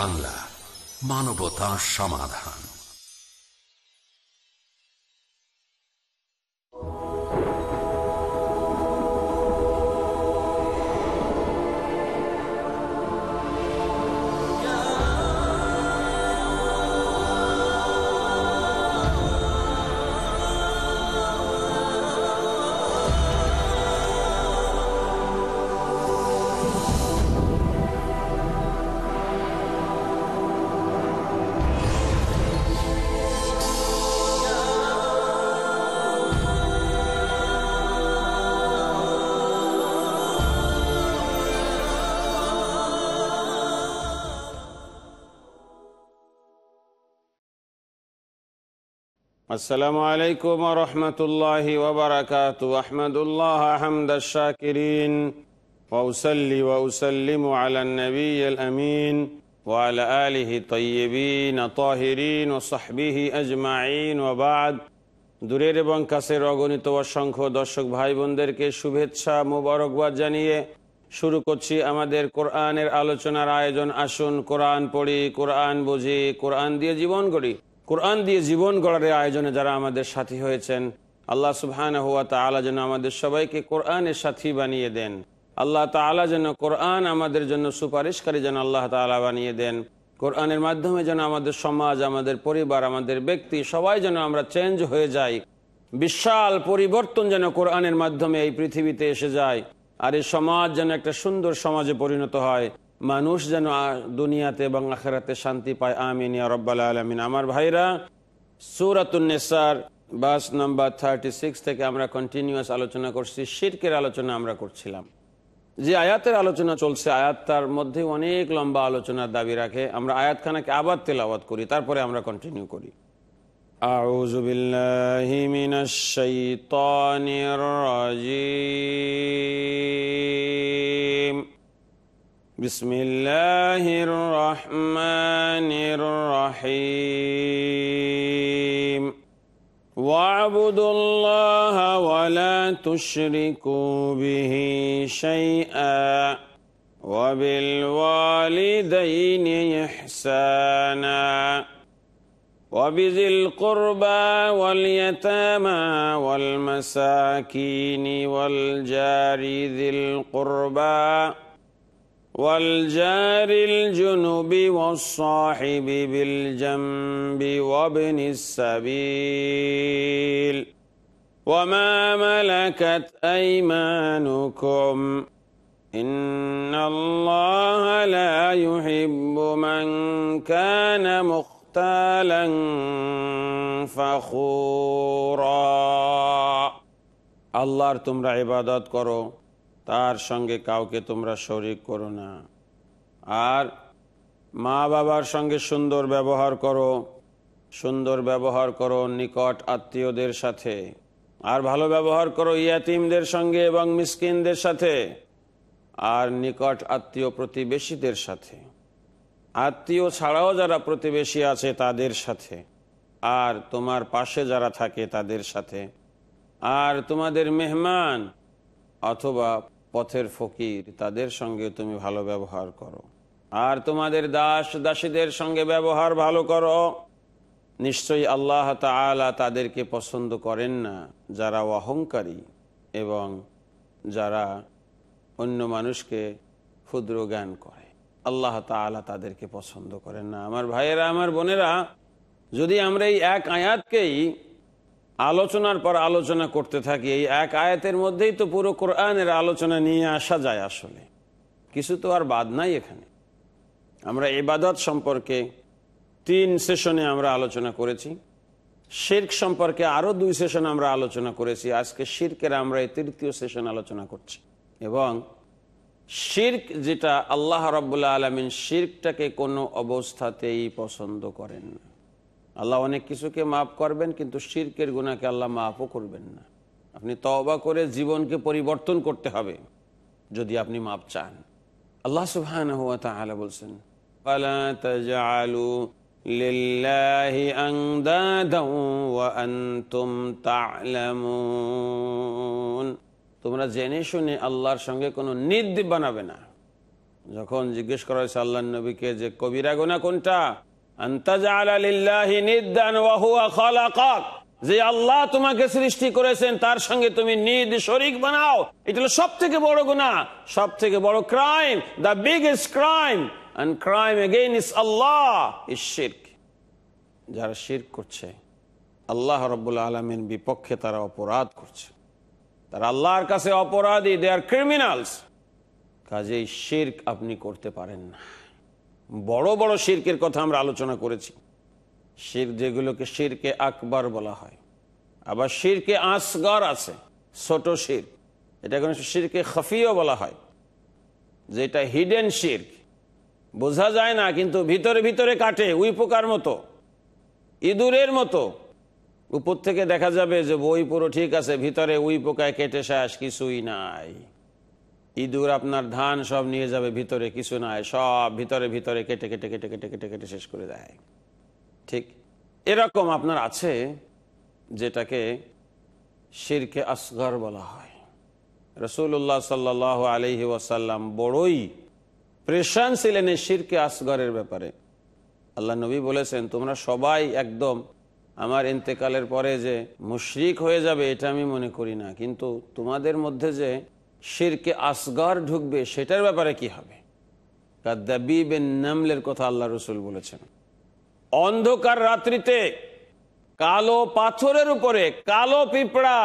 বাংলা মানবতা সমাধান। السلام عليكم ورحمة الله وبركاته أحمد الله حمد الشاكرين وأسلي وأسلم على النبي الأمين وعلى آله طيبين طاهرين وصحبه أجمعين وبعد দূরের এবং কাছের অগণিত অসংখ্য দর্শক ভাই বোনদেরকে শুভেচ্ছা মোবারকবাদ জানিয়ে শুরু করছি আমাদের কোরআনের আলোচনার আয়োজন আসুন কোরআন পড়ি কোরআন বুঝি কোরআন দিয়ে জীবন গড়ি কোরআন দিয়ে জীবন গড়ার আয়োজনে যারা আমাদের সাথী হয়েছেন, আল্লাহ সুবহান হুয়া তালা যেন আমাদের সবাইকে কোরআনের সাথী বানিয়ে দেন। আল্লাহ তালা যেন কোরআন আমাদের জন্য সুপারিশকারী যেন আল্লাহ তালা বানিয়ে দেন। কোরআনের মাধ্যমে যেন আমাদের সমাজ, আমাদের পরিবার, আমাদের ব্যক্তি সবাই যেন আমরা চেঞ্জ হয়ে যাই। বিশাল পরিবর্তন যেন কোরআনের মাধ্যমে এই পৃথিবীতে এসে যায়। আর এই সমাজ যেন একটা সুন্দর সমাজে পরিণত হয়। মানুষ যেন দুনিয়াতে এবং আখেরাতে শান্তি পায় আমিন রব্বাল আলমিন আমার ভাইরা সুরাতুন্নেসার বাস নাম্বার থার্টি সিক্স থেকে আমরা কন্টিনিউয়াস আলোচনা করছি শির্কের আলোচনা আমরা করছিলাম যে আয়াতের আলোচনা চলছে আয়াতটার মধ্যে অনেক লম্বা আলোচনার দাবি রাখে আমরা আয়াতখানাকে আবার তেলাওয়াত করি তারপরে আমরা কন্টিনিউ করি أعوذ بالله من الشيطان الرجيم بسم الله الرحمن الرحيم. واعبدوا الله ولا تشركوا به شيئا وبالوالدين إحسانا وبذي القربى واليتامى والمساكين والجار ذي القربى والجار الجنب والصاحب بالجنب وابن السبيل وما ملكت أيمانكم إن الله لا يحب من كان مختالا فخورا আল্লাহর তোমরা ইবাদত করো তার সঙ্গে কাউকে তোমরা শরিক করো না। আর মা বাবার সঙ্গে সুন্দর ব্যবহার করো, সুন্দর ব্যবহার করো নিকট আত্মীয়দের সাথে। আর ভালো ব্যবহার করো ইয়াতিমদের সঙ্গে এবং মিসকিনদের সাথে। আর নিকট আত্মীয় প্রতিবেশীদের সাথে। আত্মীয় ছাড়াও যারা প্রতিবেশী আছে তাদের সাথে। আর তোমার পাশে যারা থাকে তাদের সাথে। আর তোমাদের মেহমান অথবা পথের ফকির, তাদের সঙ্গে তুমি ভালো ব্যবহার করো। আর তোমাদের দাস দাসীদের সঙ্গে ব্যবহার ভালো করো। নিশ্চয়ই আল্লাহ তালা তাদেরকে পছন্দ করেন না, যারা অহংকারী এবং যারা অন্য মানুষকে ক্ষুদ্র জ্ঞান করে। আল্লাহ তালা তাদেরকে পছন্দ করেন না। আমার ভাইয়েরা, আমার বোনেরা, যদি আমরা এই এক আয়াতকেই আলোচনার পর আলোচনা করতে থাকি। এই এক আয়াতের মধ্যেই তো পুরো কোরআনের আলোচনা নিয়ে আসা যায় আসলে। কিছু তো আর বাদ নাই এখানে। আমরা এবাদত সম্পর্কে তিন সেশনে আমরা আলোচনা করেছি। শির্ক সম্পর্কে আরও দুই সেশন আমরা আলোচনা করেছি। আজকে শির্কের আমরা এই তৃতীয় সেশন আলোচনা করছি। এবং শির্ক যেটা আল্লাহ রব্বুল্লা আলমিন শির্কটাকে কোনো অবস্থাতেই পছন্দ করেন না। আল্লাহ অনেক কিছুকে মাফ করবেন, কিন্তু শির্কের গুণাকে আল্লাহ মাফও করবেন না। আপনি তবা করে জীবনকে পরিবর্তন করতে হবে, যদি আপনি মাপ চান। আল্লাহ সুবহান বলছেন তোমরা জেনে শুনে আল্লাহর সঙ্গে কোনো নিদ্বীপ বানাবে না। যখন জিজ্ঞেস করা হয়েছে আল্লাহ নবীকে যে কবিরা গোনা কোনটা যে আল্লাহ তোমাকে সৃষ্টি করেছেন, তার সঙ্গে তুমি নিদ শরিক বানাও। এটা হলো সব থেকে বড় গুণা সব থেকে বড় crime the biggest crime and crime again is Allah is shirk যারা শির করছে, আল্লাহ রব্বুল আলমিন বিপক্ষে তারা অপরাধ করছে। তারা আল্লাহর কাছে অপরাধী দে আর ক্রিমিনালস কাজেই শির্ক আপনি করতে পারেন না। বড় বড় শির্কের কথা আমরা আলোচনা করেছি। শির যেগুলোকে শিরকে আকবর বলা হয়। আবার শিরকে আসগর আছে, ছোট শির। এটা কোনো শিরকে খফিও বলা হয়, যেটা হিডেন শির্ক। বোঝা যায় না, কিন্তু ভিতরে ভিতরে কাটে উই পোকার মতো। ইঁদুরের মতো। উপর থেকে দেখা যাবে যে বই পুরো ঠিক আছে, ভিতরে উই পোকায় কেটে শেষ কিছুই নাই। ইঁদুর আপনার ধান সব নিয়ে যাবে ভিতরে, কিছু নাই সব ভিতরে ভিতরে কেটে কেটে কেটে কেটে কেটে কেটে শেষ করে দেয়। ঠিক এরকম আপনার আছে যেটাকে শিরকে আসগর বলা হয়। রসুল্লাহ সাল্লাহ আলহি ওয়াসাল্লাম বড়ই প্রেশান ছিলেন এই শিরকে আসগরের ব্যাপারে। আল্লাহ নবী বলেছেন, তোমরা সবাই একদম আমার ইন্তেকালের পরে যে মুশরিক হয়ে যাবে, এটা আমি মনে করি না। কিন্তু তোমাদের মধ্যে যে শিরকে আসগর ঢুকবে, সেটার ব্যাপারে কি হবে? নামলের কথা আল্লাহ রসুল বলেছেন। অন্ধকার রাত্রিতে কালো পাথরের উপরে, কালো পিঁপড়া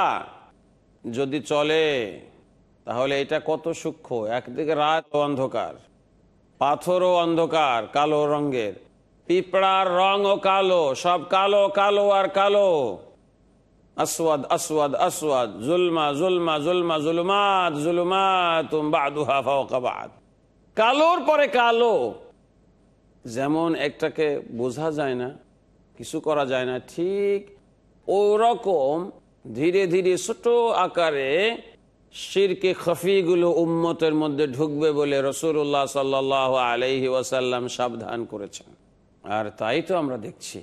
যদি চলে, তাহলে এটা কত সূক্ষ্ম? একদিকে রাত অন্ধকার, পাথরও অন্ধকার, কালো রঙের। পিঁপড়ার রঙও কালো, সব কালো কালো আর কালো। আসওয়াদ আসওয়াদ আসওয়াদ। জুলমা জুলমা জুলমা, জুলমাত জুলমাত কালোর পরে কালো। যেমন একটাকে বোঝা যায় না, কিছু করা যায় না, ঠিক ওরকম ধীরে ধীরে ছোট আকারে শিরকে খফিগুলো উম্মতের মধ্যে ঢুকবে বলে রসুল্লাহ সাল্লাহ আলহি ওয়াসাল্লাম সাবধান করেছেন। আর তাই তো আমরা দেখছি।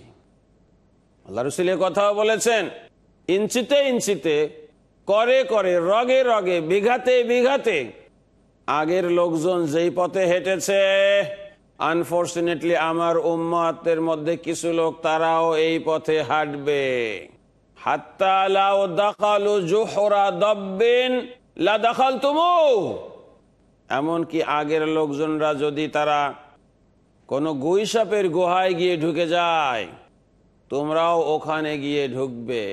আল্লাহ রসুলের কথাও বলেছেন ইঞ্চিতে ইঞ্চিতে, করে করে, রগে রগে, বিঘাতে বিঘাতে, আগের লোকজন যেই পথে হেঁটেছে আনফর্চুনেটলি আমার উম্মাতের মধ্যে কিছু লোক তারাও এই পথে হাঁটবে। এমনকি আগের লোকজনরা যদি তারা কোনো গুইসাপের গুহায় গিয়ে ঢুকে যায়, তোমরাও ওখানে গিয়ে ঢুকবে।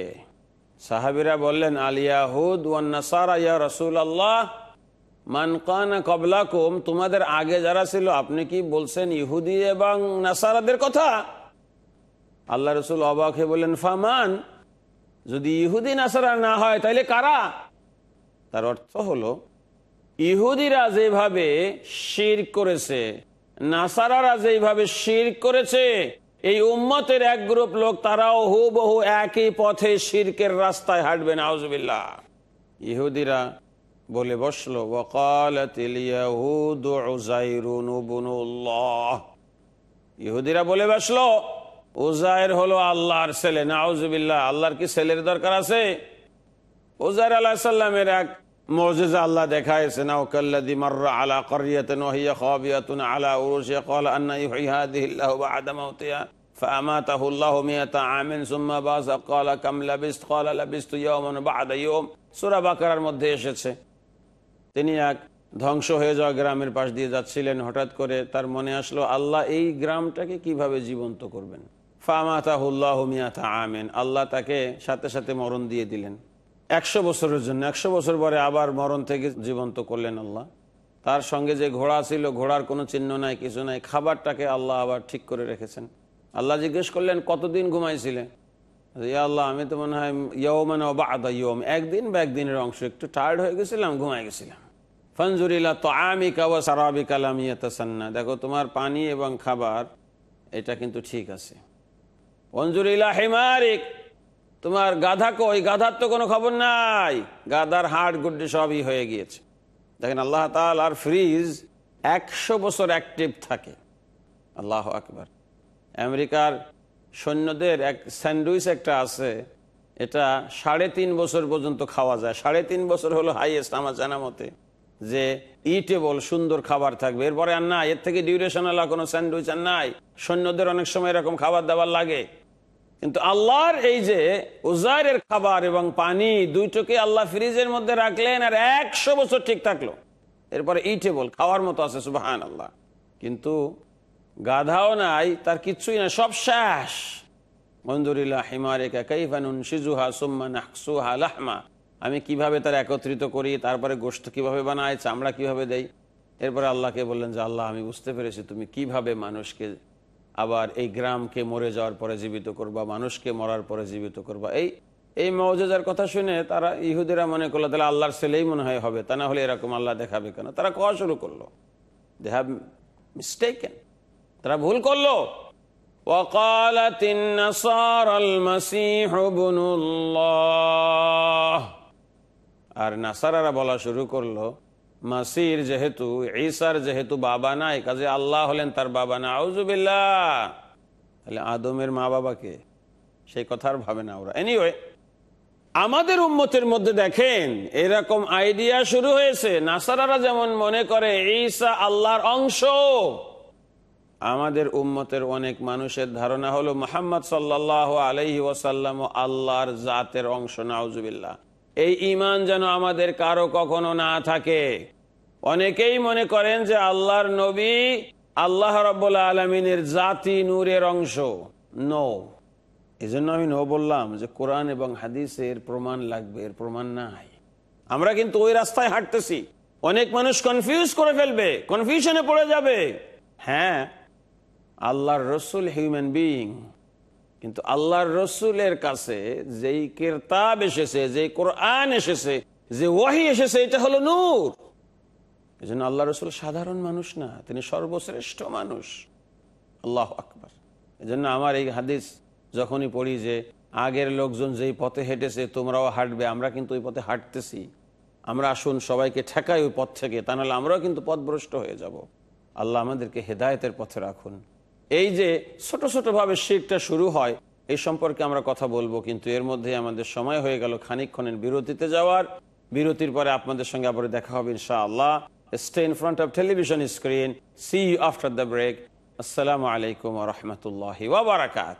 সাহাবিরা বললেন আলিয়াহুদ ওয়ান্নাসারা ইয়া রসুল আল্লাহ মানকানা কবলাকুম তোমাদের আগে যারা ছিল, আপনি কি বলছেন ইহুদি এবং নাসারাদের কথা? আল্লাহ রসুল অবাকে বললেন, ফামান, যদি ইহুদি নাসারা না হয় তাহলে কারা? তার অর্থ হলো, ইহুদিরা যেভাবে শির করেছে, নাসারারা যেভাবে শির করেছে এই উম্মতের এক গ্রুপ লোক, তারাও হু বহু একই পথে শিরকের রাস্তায় হাঁটবে নাউজবিল্লা ইহুদিরা বলে বসল ইহুদিরা বলে বসল উজায়ের হলো আল্লাহর ছেলে, নাউজবিল্লাহ। আল্লাহর কি ছেলের দরকার আছে? উজায়ের আল্লাহ সাল্লামের এক মজেজা আল্লাহ দেখায়ছে নাউকাল্লাদি মাররা আলা করিয়াতিন ওয়াহিয়া খাবিয়াতুন আলা উরুশিয়া ক্বালা আন্না ইউহয়ি হাদিহিল্লাহু বা'দা মাউতিহা فأماته الله مئة عام ثم بعث قال كم لبست قال لبست يوما بعد يوم সূরা বাকারার মধ্যে এসেছে তিনি এক ধ্বংস হয়ে যাওয়া গ্রামের পাশ দিয়ে যাচ্ছিলেন হঠাৎ করে তার মনে আসলো আল্লাহ এই গ্রামটাকে কিভাবে জীবন্ত করবেন ফামাতাহুল্লাহ মিয়াতা আমেন আল্লাহ তাকে সাথে সাথে মরণ দিয়ে দিলেন একশো বছরের জন্য, একশো বছর পরে আবার মরণ থেকে জীবন্ত করলেন আল্লাহ। তার সঙ্গে যে ঘোড়া ছিল, ঘোড়ার কোনো চিহ্ন নাই, কিছু নাই, খাবারটাকে আল্লাহ আবার ঠিক করে রেখেছেন। আল্লাহ জিজ্ঞেস করলেন, কতদিন ঘুমাইছিলেন ইয়া আল্লাহ, আমি তো মনে হয় ইয়ৌমান বা আদা ইয়ম একদিন বা একদিনের অংশ, একটু টায়ার্ড হয়ে গেছিলাম ঘুমাই গেছিলাম। ফনজুরিলা তো আমি কাবা সারাবি কালামিয়াতাসান্না দেখো, তোমার পানি এবং খাবার, এটা কিন্তু ঠিক আছে। অঞ্জুরিলা হেমারিক তোমার গাধা কই? গাধার তো কোনো খবর নাই। গাধার হাড় গুড্ডি সবই হয়ে গিয়েছে। দেখেন আল্লাহ আর ফ্রিজ একশো বছর অ্যাক্টিভ থাকে। আল্লাহ আকবার। আমেরিকার সৈন্যদের এক স্যান্ডউইচ একটা আছে। এটা সাড়ে তিন বছর পর্যন্ত খাওয়া যায়। সাড়ে তিন বছর হলো হাইয়েস্ট আমার জানা মতে যে ইটেবল সুন্দর খাবার থাকবে। এরপরে আর না এর থেকে ডিউরেশন আলা কোনো স্যান্ডউইচ আর নাই। সৈন্যদের অনেক সময় এরকম খাবার দাবার লাগে। কিন্তু আল্লাহর এই যে উজারের খাবার এবং পানি দুইটোকে আল্লাহ ফ্রিজের মধ্যে রাখলেন আর একশো বছর ঠিক থাকল। এরপরে ইটেবল খাওয়ার মতো আছে সুবাহান আল্লাহ কিন্তু গাধাও নাই, তার কিচ্ছুই না সব শেষ। মন্দুরিল্লাহ হিমারেকা কাইফানুন সিজুহা সুম্মা নাহসুহা লাহমা। আমি কীভাবে তার একত্রিত করি, তারপরে গোস্ত কীভাবে বানাই চামড়া কীভাবে দেই? এরপরে আল্লাহকে বললেন যে, আল্লাহ, আমি বুঝতে পেরেছি তুমি কীভাবে মানুষকে আবার এই গ্রামকে মরে যাওয়ার পরে জীবিত করবা মানুষকে মরার পরে জীবিত করবা এই এই মৌজার কথা শুনে তারা ইহুদিরা মনে করলো তাহলে আল্লাহর ছেলেই মনে হয় হবে তা না হলে এরকম আল্লাহ দেখাবে কেন তারা কোয়া শুরু করলো দে হ্যাভ মিস্টেকেন তারা ভুল করলো وقالت النصارى المسيح ابن الله আর নাসারারা বলা শুরু করলো মাসির যেহেতু, ঈসার যেহেতু বাবা নাই, কাজে আল্লাহ হলেন তার বাবা না। আউজুবিল্লাহ তাহলে আদমের মা বাবাকে সেই কথা আর ভাবে না ওরা। এনিওয়ে আমাদের উম্মতের মধ্যে দেখেন, এরকম আইডিয়া শুরু হয়েছে। নাসারারা যেমন মনে করে, ঈসা আল্লাহর অংশ। আমাদের উম্মতের অনেক মানুষের ধারণা হলো মোহাম্মদ সাল্লাহ আলহি আল্লাহর জাতের অংশ নাউজুবিল্লাহ এই ইমান যেন আমাদের কারও কখনো না থাকে। অনেকেই মনে করেন যে আল্লাহর নবী আল্লাহ রব্বুল্লা আলমিনের জাতি নূরের অংশ, নো। এই জন্য আমি নো বললাম যে কোরআন এবং হাদিসের প্রমাণ লাগবে, এর প্রমাণ নাই। আমরা কিন্তু ওই রাস্তায় হাঁটতেছি। অনেক মানুষ কনফিউজ করে ফেলবে কনফিউশনে পড়ে যাবে। হ্যাঁ আল্লাহর রসুল হিউম্যান বিইং কিন্তু আল্লাহর রসুলের কাছে যেই কেরতাব এসেছে যে কোরআন এসেছে, যে ওয়াহি এসেছে, এটা হলো নূর। এই জন্য আল্লাহ রসুল সাধারণ মানুষ না, তিনি সর্বশ্রেষ্ঠ মানুষ। আল্লাহ আকবর। এই জন্য আমার এই হাদিস যখনই পড়ি যে আগের লোকজন যেই পথে হেঁটেছে, তোমরাও হাঁটবে, আমরা কিন্তু ওই পথে হাঁটতেছি। আমরা আসুন, সবাইকে ঠেকাই ওই পথ থেকে, তা নাহলে আমরাও কিন্তু পথভ্রষ্ট হয়ে যাব। আল্লাহ আমাদেরকে হেদায়তের পথে রাখুন। এই যে ছোট ছোট ভাবে শিরটা শুরু হয় এই সম্পর্কে আমরা কথা বলব, কিন্তু এর মধ্যে আমাদের সময় হয়ে গেল খানিকক্ষণের বিরতিতে যাওয়ার। বিরতির পরে আপনাদের সঙ্গে আবার দেখা হবে ইনশাআল্লাহ। Stay in front of television screen see you after the break আসসালামু আলাইকুম রহমতুল্লাহ ওবরাকাত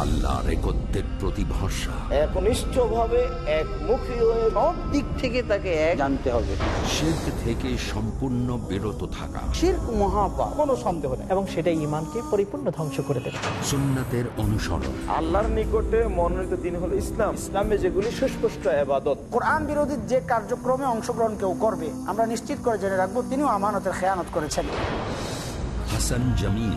আল্লাহ রেকত্বের প্রতি ভরসা একনিষ্ঠ ভাবে একমুখী হয়ে সব দিক থেকে তাকে এক জানতে হবে। শিল্প থেকে সম্পূর্ণ বিরত থাকা। শির্ক মহাপাপ। কোনো সন্দেহ নেই। এবং সেটা ইমানকে পরিপূর্ণ ধ্বংস করে দেবে। সুন্নাতের অনুসরণ। আল্লাহর নিকটে মনোনীত দিন হলো ইসলাম। ইসলামে যেগুলি সুস্পষ্ট আবাদত কোরআন বিরোধী যে কার্যক্রমে অংশগ্রহণ কেউ করবে আমরা নিশ্চিত করে জেনে রাখব তিনিও আমানতের খেয়ানত করেছেন। Hasan Jamil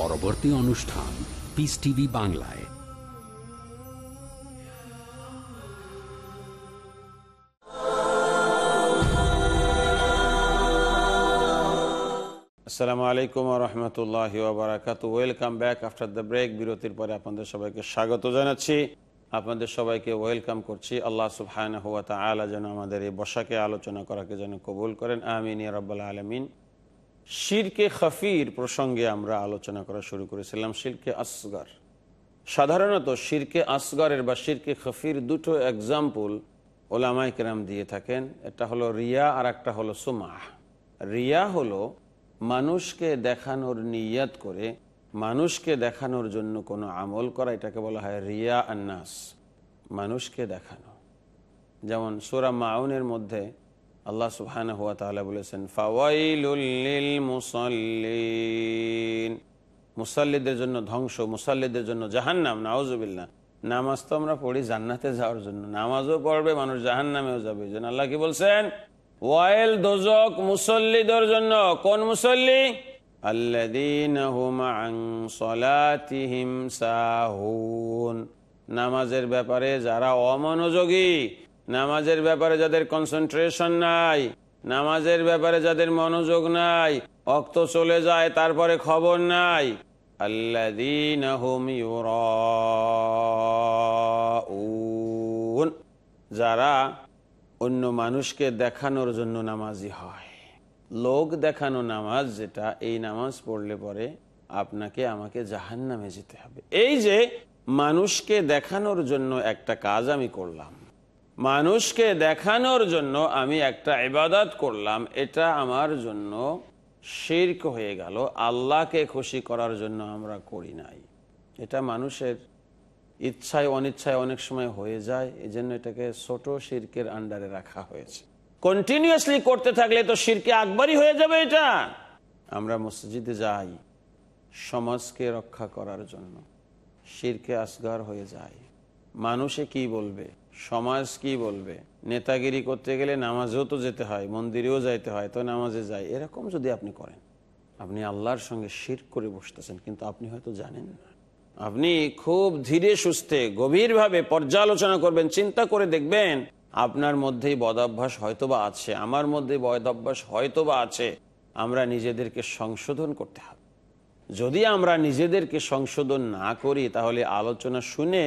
পরবর্তী অনুষ্ঠান পিস টিভি বাংলায়। আসসালামু আলাইকুম রহমতুল্লাহ বারাকাতু welcome back after the break বিরতির পরে আপনাদের সবাইকে স্বাগত জানাচ্ছি। আপনাদের সবাইকে ওয়েলকাম করছি। আল্লাহ সুবহান হুয়া তালা যেন আমাদের এই বসাকে আলোচনা করাকে যেন কবুল করেন। আমিন রাব্বাল আলমিন। শিরকে খাফির প্রসঙ্গে আমরা আলোচনা করা শুরু করেছিলাম, শিরকে আসগর। সাধারণত শিরকে আসগরের বা শিরকে খফির দুটো এক্সাম্পল ওলামাই কেরাম দিয়ে থাকেন। এটা হলো রিয়া আর একটা হলো সুমাহ। রিয়া হলো মানুষকে দেখানোর নিয়াত করে, মানুষকে দেখানোর জন্য কোনো আমল করা, এটাকে বলা হয় রিয়া আন্নাস। মানুষকে দেখানো। যেমন সুরা মাউনের মধ্যে আল্লাহ সুবহান হুয়া তাহলে বলেছেন, ফাওয়াইলুল মুসল্লিন মুসাল্লিদের জন্য ধ্বংস, মুসাল্লিদের জন্য জাহান্নাম নাওজবিল্লা নামাজ তো আমরা পড়ি জান্নাতে যাওয়ার জন্য। নামাজও পড়বে, মানুষ জাহান্নামেও যাবে। যেন আল্লাহ কি বলছেন? ওয়াইল দোজক মুসল্লিদের জন্য। কোন মুসল্লি? সাহুন। নামাজের ব্যাপারে যারা অমনোযোগী নামাজের ব্যাপারে যাদের কনসেন্ট্রেশন নাই, নামাজের ব্যাপারে যাদের মনোযোগ নাই, অক্ত চলে যায়, তারপরে খবর নাই। যারা অন্য মানুষকে দেখানোর জন্য নামাজি হয়। লোক দেখানো নামাজ যেটা, এই নামাজ পড়লে পরে আপনাকে, আমাকে জাহান নামে যেতে হবে। এই যে, মানুষকে দেখানোর জন্য একটা কাজ আমি করলাম। মানুষকে দেখানোর জন্য আমি একটা ইবাদত করলাম, এটা আমার জন্য শির্ক হয়ে গেল। আল্লাহকে খুশি করার জন্য আমরা করি নাই। এটা মানুষের ইচ্ছায়, অনিচ্ছায় অনেক সময় হয়ে যায় এই জন্য এটাকে ছোট শির্কের আন্ডারে রাখা হয়েছে। কন্টিনিউয়াসলি করতে থাকলে তো শিরকে আকবরই হয়ে যাবে এটা। আমরা মসজিদে যাই, সমাজকে রক্ষা করার জন্য। শিরকে আসগার হয়ে যায়। মানুষে কি বলবে? সমাজ কি বলবে? নেতাগিরি করতে গেলে নামাজেও তো যেতে হয়, মন্দিরেও যাইতে হয়, তো নামাজে যাই। এরকম যদি আপনি করেন, আপনি আল্লাহর সঙ্গে শির করে বসতেছেন, কিন্তু আপনি হয়তো জানেন না। আপনি খুব ধীরে সুস্থে, গভীরভাবে পর্যালোচনা করবেন, চিন্তা করে দেখবেন, আপনার মধ্যেই বদাভ্যাস হয়তোবা আছে, আমার মধ্যে বদাভ্যাস হয়তোবা আছে, আমরা নিজেদেরকে সংশোধন করতে হবে। যদি আমরা নিজেদেরকে সংশোধন না করি, তাহলে আলোচনা শুনে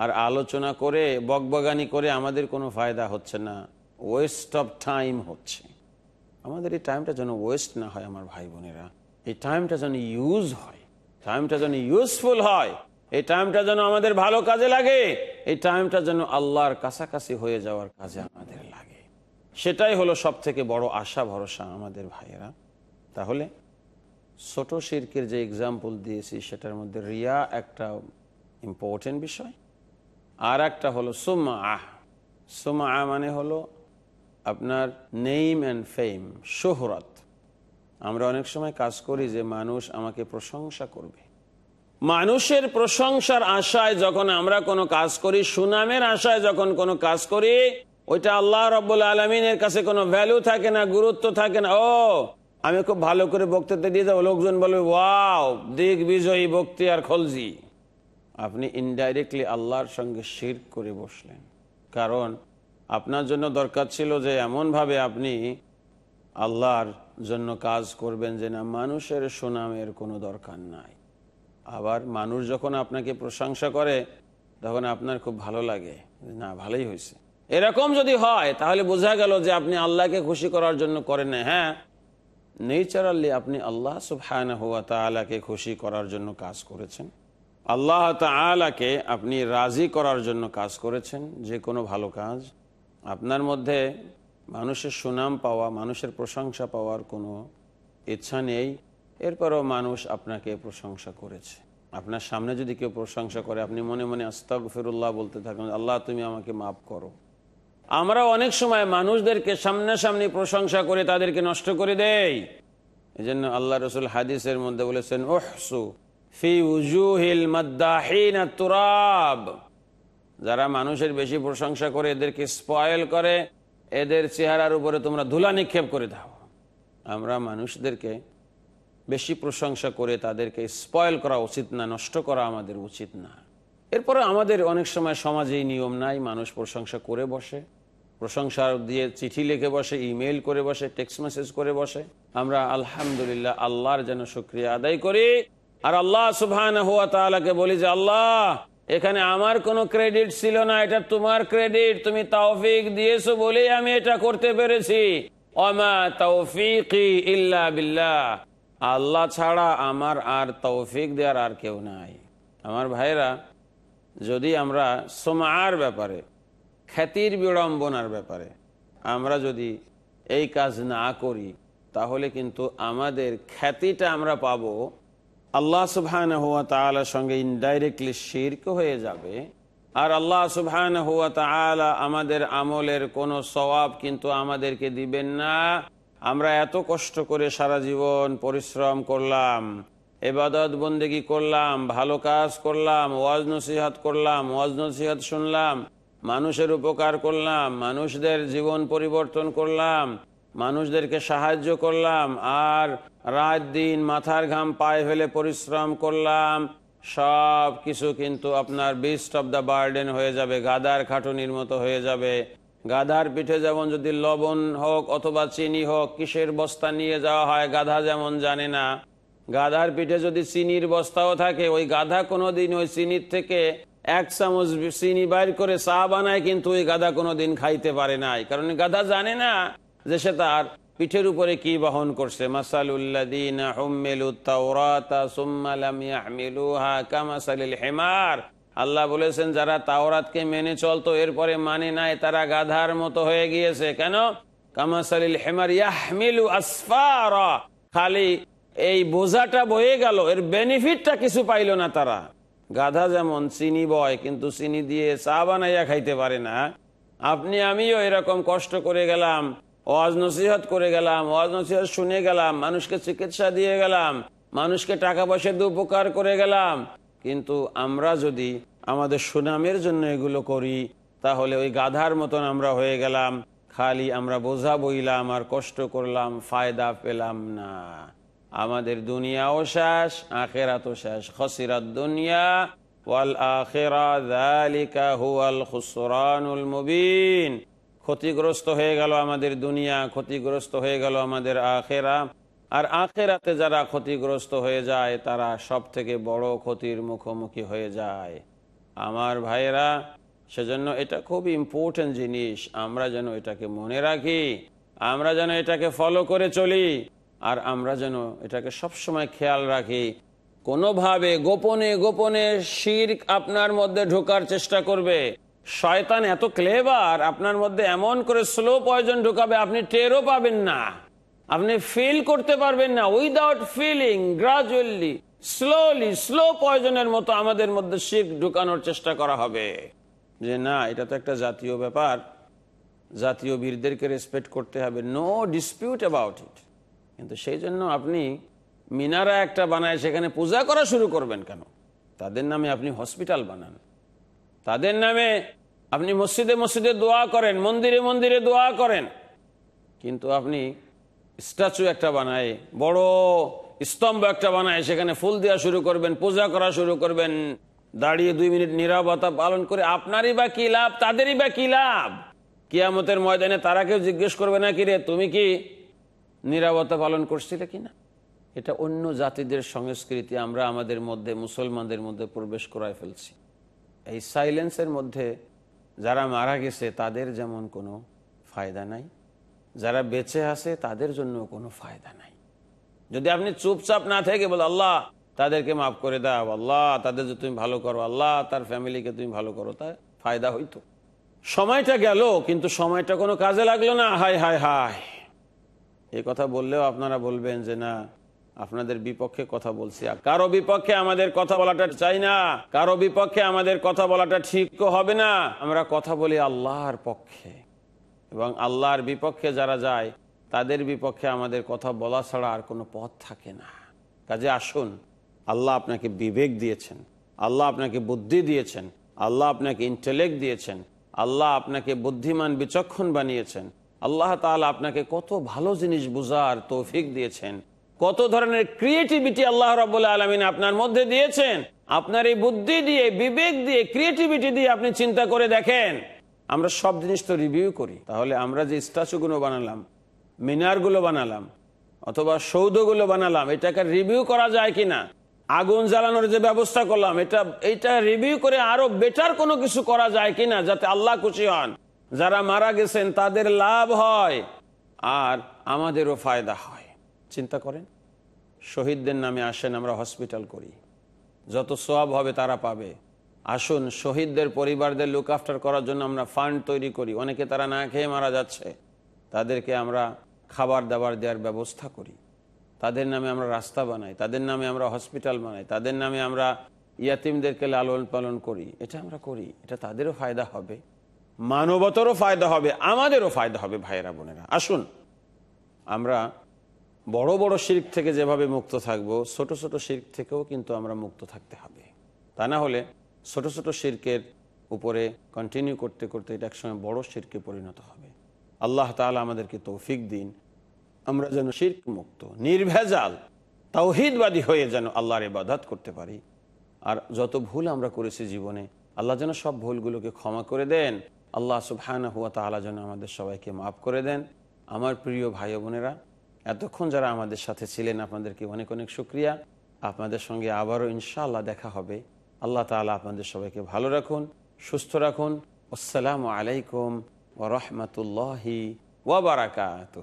আর আলোচনা করে বকবগানি করে আমাদের কোনো ফায়দা হচ্ছে না। ওয়েস্ট অফ টাইম হচ্ছে। আমাদের এই টাইমটা যেন ওয়েস্ট না হয় আমার ভাই বোনেরা। এই টাইমটা যেন ইউজ হয়। টাইমটা যেন ইউজফুল হয়। এই টাইমটা যেন আমাদের ভালো কাজে লাগে। এই টাইমটা যেন আল্লাহর কাছাকাছি হয়ে যাওয়ার কাজে আমাদের লাগে। সেটাই হলো সব থেকে বড় আশা, ভরসা আমাদের ভাইয়েরা। তাহলে ছোট শির্কের যে এক্সাম্পল দিয়েছি, সেটার মধ্যে রিয়া একটা ইম্পর্টেন্ট বিষয়। আর একটা হলো সুমা আহ সুমা আহ মানে হলো আপনার নেইম অ্যান্ড ফেম শোহরত। আমরা অনেক সময় কাজ করি যে মানুষ আমাকে প্রশংসা করবে। মানুষের প্রশংসার আশায় যখন আমরা কোনো কাজ করি, সুনামের আশায় যখন কোনো কাজ করি, ওইটা আল্লাহ রব্বুল আলমিনের কাছে কোনো ভ্যালু থাকে না, গুরুত্ব থাকে না। ও, আমি খুব ভালো করে বক্তৃতা দিয়ে যাব। লোকজন বলবে, ওয়াও, দিক বিজয়ী বক্তি আর খলজি। আপনি ইনডাইরেক্টলি আল্লাহর সঙ্গে শির করে বসলেন। কারণ আপনার জন্য দরকার ছিল যে এমনভাবে আপনি আল্লাহর জন্য কাজ করবেন যে না, মানুষের সুনামের কোনো দরকার নাই। আবার মানুষ যখন আপনাকে প্রশংসা করে, তখন আপনার খুব ভালো লাগে। না, ভালোই হয়েছে। এরকম যদি হয়, তাহলে বোঝা গেল যে আপনি আল্লাহকে খুশি করার জন্য করেন না হ্যাঁ নেচারালি আপনি আল্লাহ সুবহান হুয়া তালাকে খুশি করার জন্য কাজ করেছেন। আল্লাহ তালাকে আপনি রাজি করার জন্য কাজ করেছেন, যে কোনো ভালো কাজ। আপনার মধ্যে মানুষের সুনাম পাওয়া, মানুষের প্রশংসা পাওয়ার কোনো ইচ্ছা নেই। এরপরও মানুষ আপনাকে প্রশংসা করেছে। আপনার সামনে যদি কেউ প্রশংসা করে, আপনি মনে মনে আস্তাক ফিরুল্লাহ বলতে থাকেন, আল্লাহ, তুমি আমাকে মাফ করো। আমরা অনেক সময় মানুষদেরকে সামনাসামনি প্রশংসা করে তাদেরকে নষ্ট করে এই জন্য আল্লাহ রসুল হাদিসের মধ্যে বলেছেন, ওহসু যারা মানুষের বেশি প্রশংসা করে, এদেরকে স্পয়েল করে, এদের চেহারার উপরে তোমরা ধুলা নিক্ষেপ করে দাও। আমরা মানুষদেরকে বেশি প্রশংসা করে তাদেরকে স্পয়েল করা উচিত না, নষ্ট করা আমাদের উচিত না। এরপরে আমাদের অনেক সময় সমাজে নিয়ম নাই, মানুষ প্রশংসা করে বসে। প্রশংসা দিয়ে চিঠি লিখে বসে ইমেল করে বসে টেক্সট মেসেজ করে বসে। আমরা আলহামদুলিল্লাহ আল্লাহর যেন শুক্রিয়া আদায় করি আর আল্লাহ সুবহান হুয়া তাআলাকে বলি যে, আল্লাহ, এখানে আমার কোনো ক্রেডিট ছিল না, এটা তোমার ক্রেডিট, তুমি তাওফিক দিয়েছ বলেই আমি এটা করতে পেরেছি। ইল্লা আল্লাহ ছাড়া আমার আর তৌফিক দেওয়ার আর কেউ নাই। আমার ভাইরা, যদি আমরা সোমার ব্যাপারে, খ্যাতির বিড়ম্বনার ব্যাপারে আমরা যদি এই কাজ না করি, তাহলে কিন্তু আমাদের খ্যাতিটা আমরা পাবো আল্লাহ সুবহান হুয়া তালার সঙ্গে ইনডাইরেক্টলি শির্ক হয়ে যাবে। আর আল্লাহ সুবহান হুয়া তালা আমাদের আমলের কোনো সওয়াব কিন্তু আমাদেরকে দিবেন না। আমরা এত কষ্ট করে সারা জীবন পরিশ্রম করলাম এবাদত বন্দেগি করলাম, ভালো কাজ করলাম, ওয়াজ নসিহাত করলাম, ওয়াজ নসিহাত শুনলাম, মানুষের উপকার করলাম, মানুষদের জীবন পরিবর্তন করলাম, মানুষদেরকে সাহায্য করলাম, আর রাত দিন মাথার ঘাম পায়ে ফেলে পরিশ্রম করলাম, সব কিছু কিন্তু আপনার বিস্ট অব দ্য বার্ডেন হয়ে যাবে, গাদার খাটুনির মতো হয়ে যাবে। গাধার পিঠে যেমন যদি লবণ হোক অথবা চিনি হোক, কিসের বস্তা নিয়ে যাওয়া হয় গাধা যেমন জানে না। গাধার পিঠে যদি চিনির বস্তাও থাকে, ওই গাধা কোনোদিন ওই চিনির থেকে এক চামচ চিনি বাইর করে চা বানায় কিন্তু ওই গাধা কোনোদিন খাইতে পারে নাই। কারণ গাধা জানে না যে সে তার পিঠের উপরে কি বহন করছে? হেমার। আল্লাহ বলেছেন, যারা তাওরাতকে মেনে চলতো, এরপরে মানে নাই, তারা গাধার মতো হয়ে গিয়েছে। কেন? কামাসালিল হেমার ইয়াহমিলু আসফারা। খালি এই বোঝাটা বয়ে গেল, এর বেনিফিটটা কিছু পাইল না তারা। গাধা যেমন চিনি বয়, কিন্তু চিনি দিয়ে চা বানাইয়া খাইতে পারে না। আপনি আমিও এরকম কষ্ট করে গেলাম ওয়াজ নসিহত করে গেলাম, ওয়াজ নসিহত শুনে গেলাম, মানুষকে চিকিৎসা দিয়ে গেলাম, মানুষকে টাকা পয়সা দিয়ে উপকার করে গেলাম। কিন্তু আমরা যদি আমাদের সুনামের জন্য এগুলো করি, তাহলে ওই গাধার মতন আমরা হয়ে গেলাম, খালি আমরা বোঝা বইলাম আর কষ্ট করলাম, ফায়দা পেলাম না। আমাদের দুনিয়াও শেষ, আখেরাতও শেষ। খসিরাত দুনিয়া, ওয়াল আখেরা হুয়াল খুসরানুল মুবিন। ক্ষতিগ্রস্ত হয়ে গেল আমাদের দুনিয়া, ক্ষতিগ্রস্ত হয়ে গেল আমাদের আখেরা। আর আখেরাতে যারা ক্ষতিগ্রস্ত হয়ে যায়, তারা সব থেকে বড় ক্ষতির মুখোমুখি হয়ে যায়। আমার ভাইয়েরা, সেজন্য এটা খুব ইম্পর্টেন্ট জিনিস, আমরা যেন এটাকে মনে রাখি। আমরা যেন এটাকে ফলো করে চলি, আর আমরা যেন এটাকে সবসময় খেয়াল রাখি। কোনোভাবে গোপনে গোপনে শির আপনার মধ্যে ঢোকার চেষ্টা করবে। শয়তান এত ক্লেবার আপনার মধ্যে এমন করে স্লো পয়জন ঢুকাবে, আপনি টেরও পাবেন না। আপনি ফিল করতে পারবেন না। Without feeling gradually slowly slow পয়জনের মতো আমাদের মধ্যে শিখ ঢুকানোর চেষ্টা করা হবে। যে না, এটা তো একটা জাতীয় ব্যাপার। জাতীয় বীরদেরকে রেসপেক্ট করতে হবে। নো ডিসপিউট অ্যাবাউট ইট কিন্তু সেই জন্য আপনি মিনারা একটা বানায়, সেখানে পূজা করা শুরু করবেন কেন? তাদের নামে আপনি হসপিটাল বানান। তাদের নামে আপনি মসজিদে মসজিদে দোয়া করেন, মন্দিরে মন্দিরে দোয়া করেন। কিন্তু আপনি স্ট্যাচু একটা বানায়, বড় স্তম্ভ একটা বানায়, সেখানে ফুল দেওয়া শুরু করবেন, পূজা করা শুরু করবেন, দাঁড়িয়ে দুই মিনিট নিরাপত্তা পালন করে আপনারই বা কি লাভ? তাদেরই বা কি লাভ? কিয়ামতের ময়দানে তারা কেউ জিজ্ঞেস করবে না কি রে তুমি কি নিরাপত্তা পালন করছিলে কিনা এটা অন্য জাতিদের সংস্কৃতি আমরা আমাদের মধ্যে, মুসলমানদের মধ্যে প্রবেশ করায় ফেলছি। এই সাইলেন্সের মধ্যে যারা মারা গেছে, তাদের যেমন কোনো ফায়দা নাই। যারা বেঁচে আছে, তাদের জন্য কোনো ফায়দা নাই। যদি আপনি চুপচাপ না থেকে বল, আল্লাহ, তাদেরকে মাফ করে দাও, আল্লাহ, তাদের যে তুমি ভালো করো, আল্লাহ, তার ফ্যামিলিকে তুমি ভালো করো তা ফায়দা হইতো। সময়টা গেল, কিন্তু সময়টা কোনো কাজে লাগল না। হাই হাই হাই এই কথা বললেও আপনারা বলবেন যে, না আপনাদের বিপক্ষে কথা বলছি কারও বিপক্ষে আমাদের কথা বলাটা চাই না। কারও বিপক্ষে আমাদের কথা বলাটা ঠিক হবে না। আমরা কথা বলি আল্লাহর পক্ষে। এবং আল্লাহর বিপক্ষে যারা যায়, তাদের বিপক্ষে আমাদের কথা বলা ছাড়া আর কোনো পথ থাকে না। কাজে আসুন, আল্লাহ আপনাকে বিবেক দিয়েছেন, আল্লাহ আপনাকে বুদ্ধি দিয়েছেন, আল্লাহ আপনাকে ইন্টেলেক্ট দিয়েছেন, আল্লাহ আপনাকে বুদ্ধিমান বিচক্ষণ বানিয়েছেন, আল্লাহ তাআলা আপনাকে কত ভালো জিনিস বুঝার তৌফিক দিয়েছেন। কত ধরনের ক্রিয়েটিভিটি আল্লাহ রাবুল্লাহ আলমিন আপনার মধ্যে দিয়েছেন? আপনার এই বুদ্ধি দিয়ে, বিবেক দিয়ে ক্রিয়েটিভিটি দিয়ে আপনি চিন্তা করে দেখেন। আমরা সব জিনিস তো রিভিউ করি। তাহলে আমরা যে স্ট্যাচুগুলো বানালাম মিনারগুলো বানালাম, অথবা সৌধগুলো বানালাম, এটাকে রিভিউ করা যায় কিনা? আগুন জ্বালানোর যে ব্যবস্থা করলাম, এটা এটা রিভিউ করে আরও বেটার কোনো কিছু করা যায় কিনা, যাতে আল্লাহ খুশি হন। যারা মারা গেছেন, তাদের লাভ হয়, আর আমাদেরও ফায়দা হয়। চিন্তা করেন? শহীদদের নামে আসেন, আমরা হসপিটাল করি। যত সোয়াব হবে তারা পাবে। আসুন, শহীদদের পরিবারদের লুক আফটার করার জন্য আমরা ফান্ড তৈরি করি। অনেকে তারা না খেয়ে মারা যাচ্ছে। তাদেরকে আমরা খাবার দাবার দেওয়ার ব্যবস্থা করি। তাদের নামে আমরা রাস্তা বানাই, তাদের নামে আমরা হসপিটাল বানাই, তাদের নামে আমরা ইয়াতিমদেরকে লালন পালন করি। এটা আমরা করি। এটা তাদেরও ফায়দা হবে। মানবতারও ফায়দা হবে, আমাদেরও ফায়দা হবে, ভাইয়েরা, বোনেরা। আসুন, আমরা বড় বড় শির্ক থেকে যেভাবে মুক্ত থাকব, ছোট ছোট শির্ক থেকেও কিন্তু আমরা মুক্ত থাকতে হবে। তা না হলে ছোট ছোট শির্কের উপরে কন্টিনিউ করতে করতে এটা একসময় বড় শির্কে পরিণত হবে। আল্লাহ তাআলা আমাদেরকে তৌফিক দিন। আমরা যেন শির্ক মুক্ত, নির্ভেজাল, তাওহিদবাদী হয়ে যেন আল্লাহর ইবাদত করতে পারি। আর যত ভুল আমরা করেছি জীবনে, আল্লাহ যেন সব ভুলগুলোকে ক্ষমা করে দেন। আল্লাহ সুবহান হুয়া তাআলা যেন আমাদের সবাইকে মাফ করে দেন। আমার প্রিয় ভাই বোনেরা এতক্ষণ যারা আমাদের সাথে ছিলেন, আপনাদেরকে অনেক অনেক শুক্রিয়া। আপনাদের সঙ্গে আবারও ইনশাআল্লাহ দেখা হবে। আল্লাহ তালা আপনাদের সবাইকে ভালো রাখুন, সুস্থ রাখুন। আসসালামু আলাইকুম ওরহমতুল্লাহি ওয়াবারাকাত